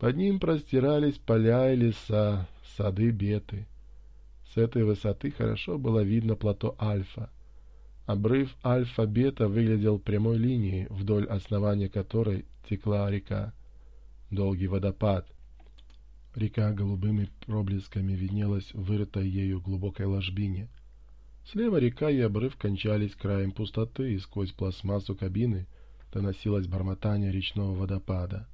Под ним простирались поля и леса, сады Беты. С этой высоты хорошо было видно плато Альфа. Обрыв Альфа-Бета выглядел прямой линией, вдоль основания которой текла река. Долгий водопад. Река голубыми проблесками виднелась в вырытой ею глубокой ложбине. Слева река и обрыв кончались краем пустоты, и сквозь пластмассу кабины доносилось бормотание речного водопада.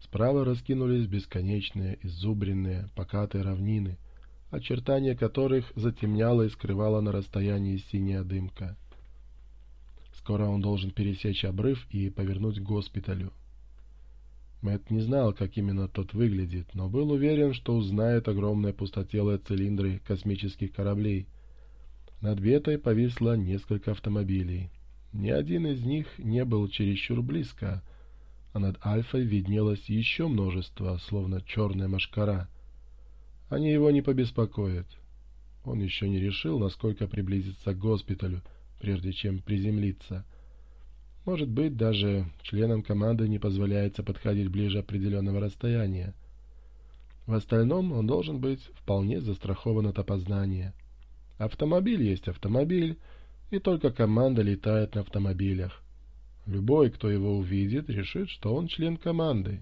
Справа раскинулись бесконечные, изубренные, покатые равнины, очертания которых затемняло и скрывало на расстоянии синяя дымка. Скоро он должен пересечь обрыв и повернуть к госпиталю. Мэт не знал, как именно тот выглядит, но был уверен, что узнает огромные пустотелые цилиндры космических кораблей. Над бетой повисло несколько автомобилей. Ни один из них не был чересчур близко — а над Альфой виднелось еще множество, словно черная машкара. Они его не побеспокоят. Он еще не решил, насколько приблизиться к госпиталю, прежде чем приземлиться. Может быть, даже членам команды не позволяется подходить ближе определенного расстояния. В остальном он должен быть вполне застрахован от опознания. Автомобиль есть автомобиль, и только команда летает на автомобилях. Любой, кто его увидит, решит, что он член команды.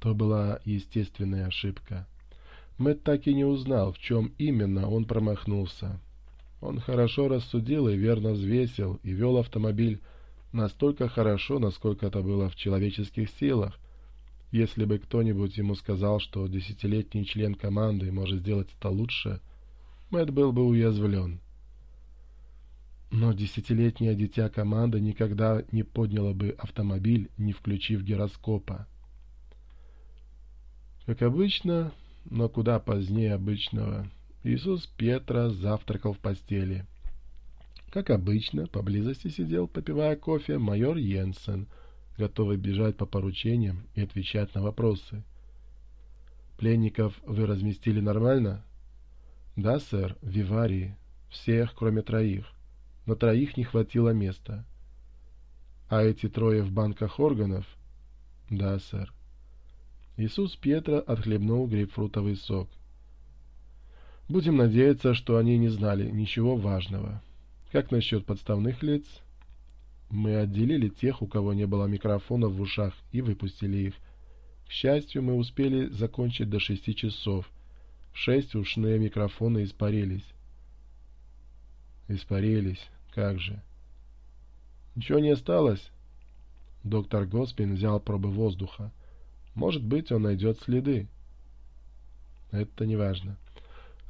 То была естественная ошибка. Мэтт так и не узнал, в чем именно он промахнулся. Он хорошо рассудил и верно взвесил, и вел автомобиль настолько хорошо, насколько это было в человеческих силах. Если бы кто-нибудь ему сказал, что десятилетний член команды может сделать это лучше, Мэтт был бы уязвлен. Но десятилетнее дитя команды никогда не подняло бы автомобиль, не включив гироскопа. Как обычно, но куда позднее обычного, Иисус Петра завтракал в постели. Как обычно, поблизости сидел, попивая кофе, майор Йенсен, готовый бежать по поручениям и отвечать на вопросы. «Пленников вы разместили нормально?» «Да, сэр, в Виварии. Всех, кроме троих» на троих не хватило места. А эти трое в банках органов? Да, сэр. Иисус Петра отхлебнул грейпфрутовый сок. Будем надеяться, что они не знали ничего важного. Как насчет подставных лиц? Мы отделили тех, у кого не было микрофонов в ушах, и выпустили их. К счастью, мы успели закончить до шести часов. В шесть ушные микрофоны испарились. Испарились. Как же. Ничего не осталось? Доктор Госпин взял пробы воздуха. Может быть, он найдет следы. Это не важно.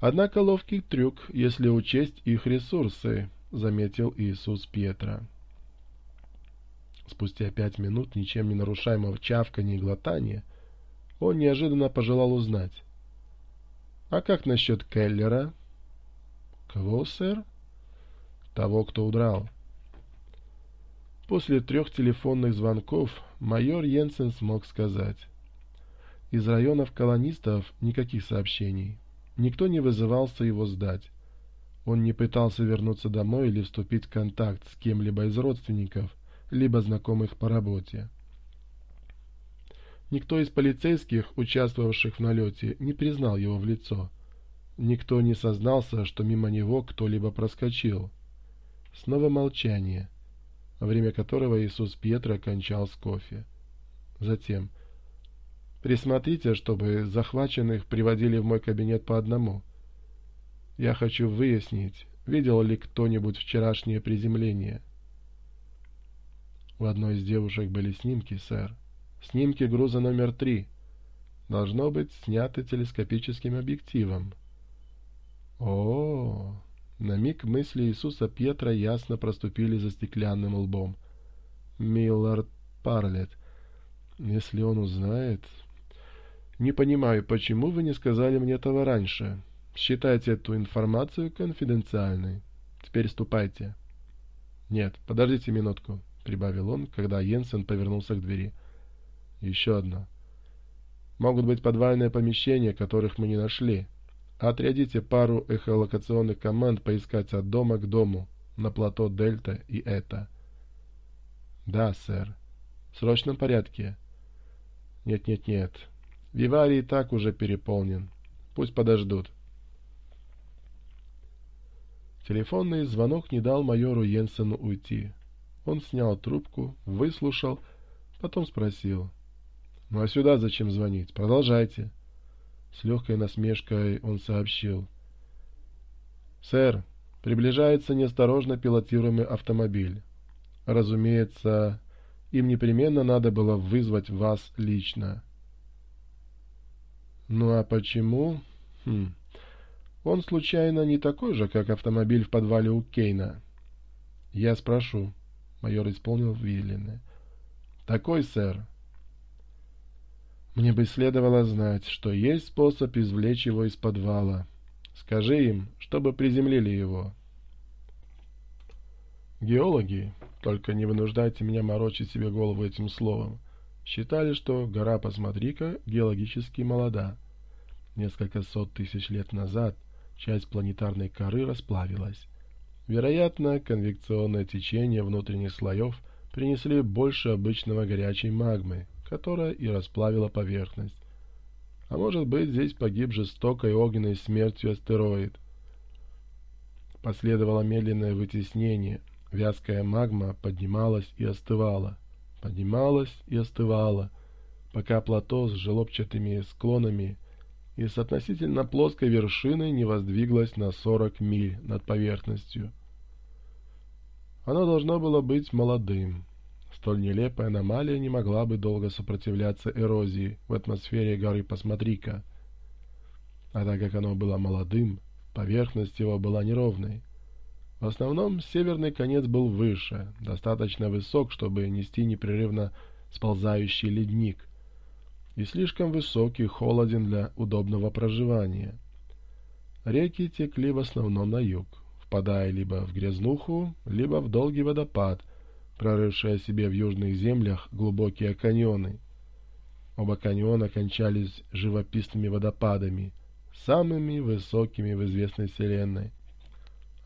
Однако ловкий трюк, если учесть их ресурсы, заметил Иисус Петра. Спустя пять минут ничем не нарушаемого чавкания и глотания он неожиданно пожелал узнать. «А как насчет Келлера?» «Кого, сэр?» того, кто удрал. После трех телефонных звонков майор Йенсен смог сказать. Из районов колонистов никаких сообщений. Никто не вызывался его сдать. Он не пытался вернуться домой или вступить в контакт с кем-либо из родственников, либо знакомых по работе. Никто из полицейских, участвовавших в налете, не признал его в лицо. Никто не сознался, что мимо него кто-либо проскочил. Снова молчание, во время которого Иисус Петра кончал с кофе. Затем «Присмотрите, чтобы захваченных приводили в мой кабинет по одному. Я хочу выяснить, видел ли кто-нибудь вчерашнее приземление». У одной из девушек были снимки, сэр. Снимки груза номер три. Должно быть, сняты телескопическим объективом миг мысли Иисуса Петра ясно проступили за стеклянным лбом. «Миллард Парлет. Если он узнает...» «Не понимаю, почему вы не сказали мне этого раньше? Считайте эту информацию конфиденциальной. Теперь ступайте». «Нет, подождите минутку», — прибавил он, когда Йенсен повернулся к двери. «Еще одно. Могут быть подвальные помещения, которых мы не нашли». Отрядите пару эхолокационных команд поискать от дома к дому на плато Дельта и это. Да, сэр. В срочном порядке. Нет-нет-нет. Виварий так уже переполнен. Пусть подождут. Телефонный звонок не дал майору Йенсену уйти. Он снял трубку, выслушал, потом спросил. «Ну а сюда зачем звонить? Продолжайте». С легкой насмешкой он сообщил. «Сэр, приближается неосторожно пилотируемый автомобиль. Разумеется, им непременно надо было вызвать вас лично». «Ну а почему?» хм. «Он, случайно, не такой же, как автомобиль в подвале у Кейна?» «Я спрошу», — майор исполнил велены. «Такой, сэр». Мне бы следовало знать, что есть способ извлечь его из подвала. Скажи им, чтобы приземлили его. Геологи, только не вынуждайте меня морочить себе голову этим словом, считали, что гора Посмотрика геологически молода. Несколько сот тысяч лет назад часть планетарной коры расплавилась. Вероятно, конвекционное течение внутренних слоев принесли больше обычного горячей магмы – которая и расплавила поверхность. А может быть, здесь погиб жестокой огненной смертью астероид. Последовало медленное вытеснение. Вязкая магма поднималась и остывала. Поднималась и остывала, пока плато с желобчатыми склонами и с относительно плоской вершиной не воздвиглось на 40 миль над поверхностью. Оно должно было быть молодым столь нелепая аномалия не могла бы долго сопротивляться эрозии в атмосфере горы Посмотрика. А так как оно было молодым, поверхность его была неровной. В основном северный конец был выше, достаточно высок, чтобы нести непрерывно сползающий ледник, и слишком высокий, холоден для удобного проживания. Реки текли в основном на юг, впадая либо в грязнуху, либо в долгий водопад – прорывшая себе в южных землях глубокие каньоны. Оба каньона кончались живописными водопадами, самыми высокими в известной вселенной.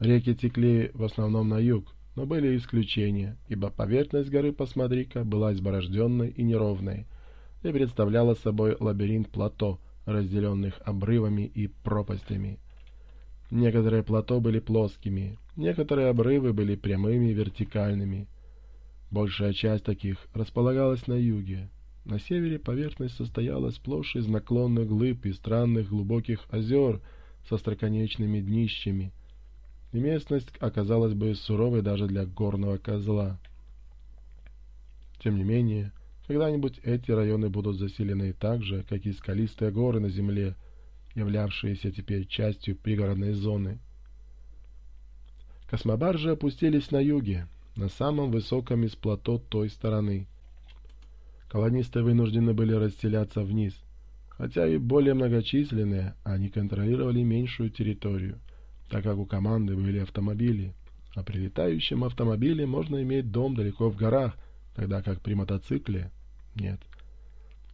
Реки текли в основном на юг, но были исключения, ибо поверхность горы Посмотрика была изборожденной и неровной, и представляла собой лабиринт плато, разделенных обрывами и пропастями. Некоторые плато были плоскими, некоторые обрывы были прямыми и вертикальными – Большая часть таких располагалась на юге. На севере поверхность состояла сплошь из наклонных глыб и странных глубоких озер со строконечными днищами. И местность оказалась бы суровой даже для горного козла. Тем не менее, когда-нибудь эти районы будут заселены так же, как и скалистые горы на земле, являвшиеся теперь частью пригородной зоны. Космобаржи опустились на юге, на самом высоком из плато той стороны. Колонисты вынуждены были расселяться вниз, хотя и более многочисленные, они контролировали меньшую территорию, так как у команды были автомобили. А при летающем автомобиле можно иметь дом далеко в горах, тогда как при мотоцикле – нет.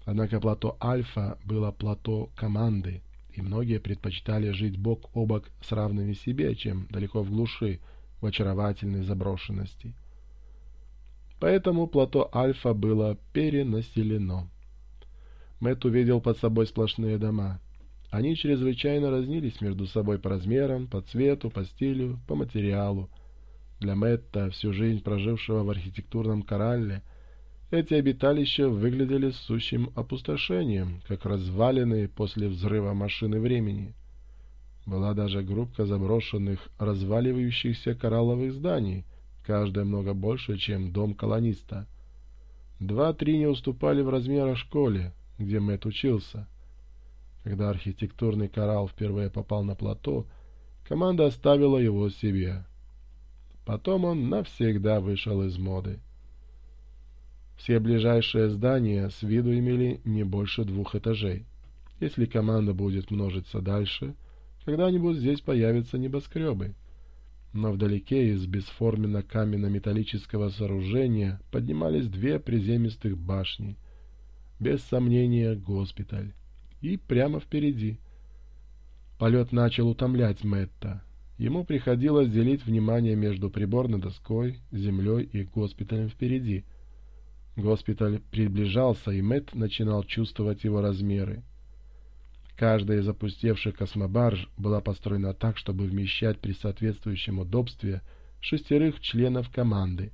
Однако плато Альфа было плато команды, и многие предпочитали жить бок о бок с равными себе, чем далеко в глуши – очаровательной заброшенности. Поэтому плато Альфа было перенаселено. Мэтт увидел под собой сплошные дома. Они чрезвычайно разнились между собой по размерам, по цвету, по стилю, по материалу. Для Мэтта, всю жизнь прожившего в архитектурном коралле, эти обиталища выглядели сущим опустошением, как развалины после взрыва машины времени. Была даже группка заброшенных, разваливающихся коралловых зданий, каждая много больше, чем дом колониста. Два-три не уступали в размерах школе, где Мэтт учился. Когда архитектурный коралл впервые попал на плато, команда оставила его себе. Потом он навсегда вышел из моды. Все ближайшие здания с виду имели не больше двух этажей. Если команда будет множиться дальше, Когда-нибудь здесь появятся небоскребы. Но вдалеке из бесформенно каменно-металлического сооружения поднимались две приземистых башни. Без сомнения, госпиталь. И прямо впереди. Полет начал утомлять Мэтта. Ему приходилось делить внимание между приборной доской, землей и госпиталем впереди. Госпиталь приближался, и Мэтт начинал чувствовать его размеры. Каждая из опустевших космобарж была построена так, чтобы вмещать при соответствующем удобстве шестерых членов команды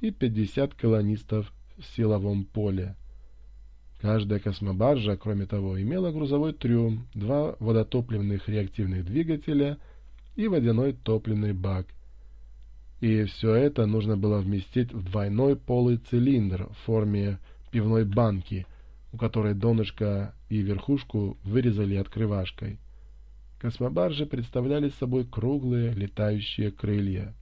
и 50 колонистов в силовом поле. Каждая космобаржа, кроме того, имела грузовой трюм, два водотопливных реактивных двигателя и водяной топливный бак. И все это нужно было вместить в двойной полый цилиндр в форме пивной банки – у которой донышко и верхушку вырезали открывашкой. Космобаржи представляли собой круглые летающие крылья.